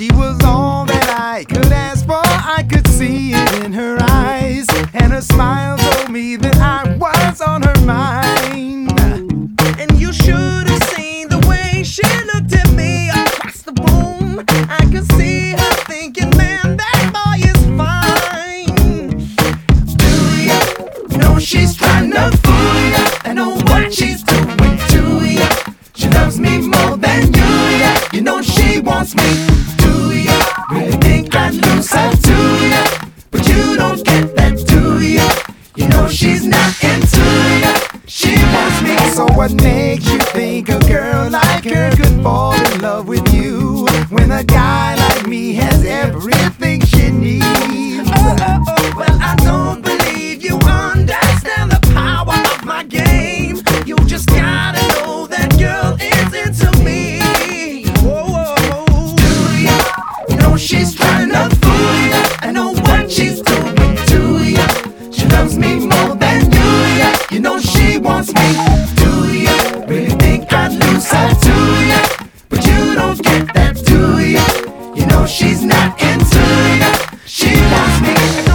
She was all that I could ask for. I could see it in her eyes, and her smile told me that I was on her mind. And you should have seen the way she looked at me across the room. I could see her thinking, man, that boy is fine. Do ya know she's she's not into ya. She wants me. So what makes you think a girl like her could fall in love with you when a guy like me has everything she needs? Oh, oh, oh. Well, I don't believe you understand the power of my game. You just gotta know that girl is into me. Whoa, whoa, whoa. You know she's trying You know she wants me. Do ya really think I'd lose her to you? But you don't get that, do you? You know she's not into you. She wants me.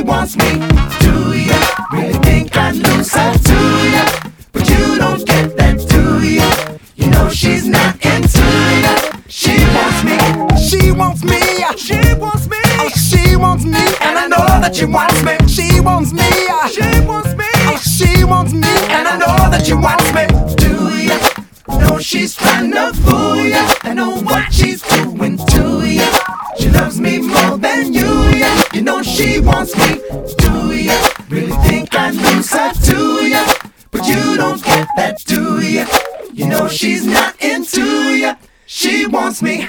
She wants me. Do ya really think I'd lose her to ya? But you don't get that, do ya? You know she's not into ya. She wants me. She wants me. She wants me. Oh, she wants me, and I know that she wants me. She wants me. She wants me. Oh, she wants me, and I know that she wants me. Do ya know she's trying to fool ya? I know what she's doing to you, she's not into ya. She wants me.